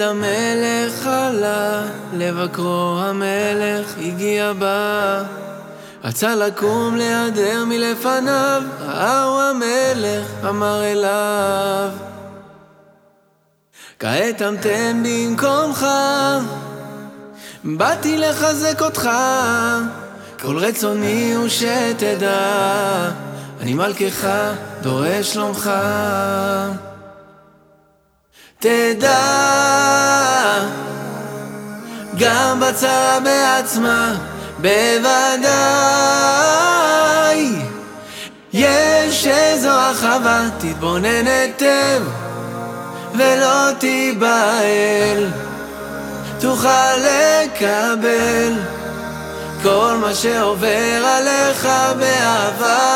המלך עלה, לבקרו המלך הגיע בה. רצה לקום להיעדר מלפניו, ראהו המלך, אמר אליו. כעת המתן במקומך, באתי לחזק אותך, כל רצוני הוא שתדע, אני מלכך, דורש שלומך. תדע, גם בצרה בעצמה, בוודאי. יש איזו הרחבה, תתבונן היטב ולא תיבהל. תוכל לקבל כל מה שעובר עליך באהבה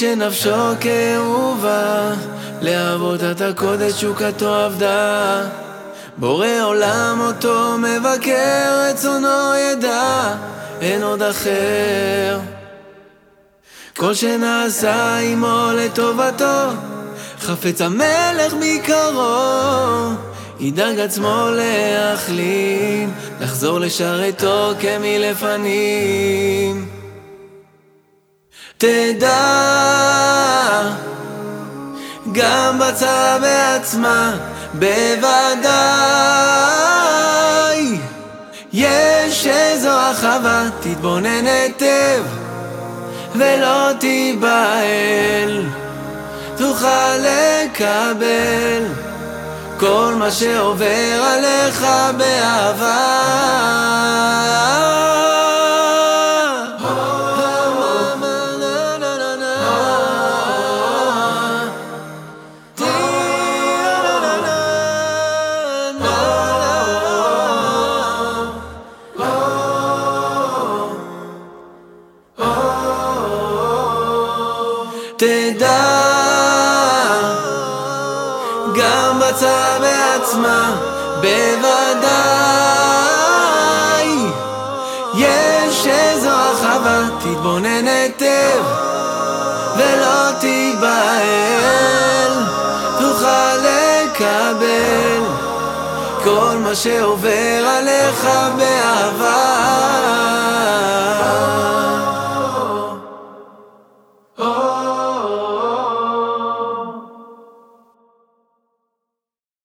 שנפשו כאובה לעבודת הקודש שוקתו עבדה בורא עולם אותו מבקר, רצונו ידע, אין עוד אחר. כל שנעשה עמו לטובתו, חפץ המלך מקרו, ידאג עצמו להחלים, לחזור לשרתו כמלפנים. תדע גם בצרה בעצמה, בוודאי יש איזו הרחבה, תתבונן היטב ולא תיבהל, תוכל לקבל כל מה שעובר עליך באהבה תדע גם בצרה בעצמה בוודאי. יש איזו הרחבה תתבונן היטב ולא תיבהל. תוכל לקבל כל מה שעובר עליך באהבה. Oh. oh, oh.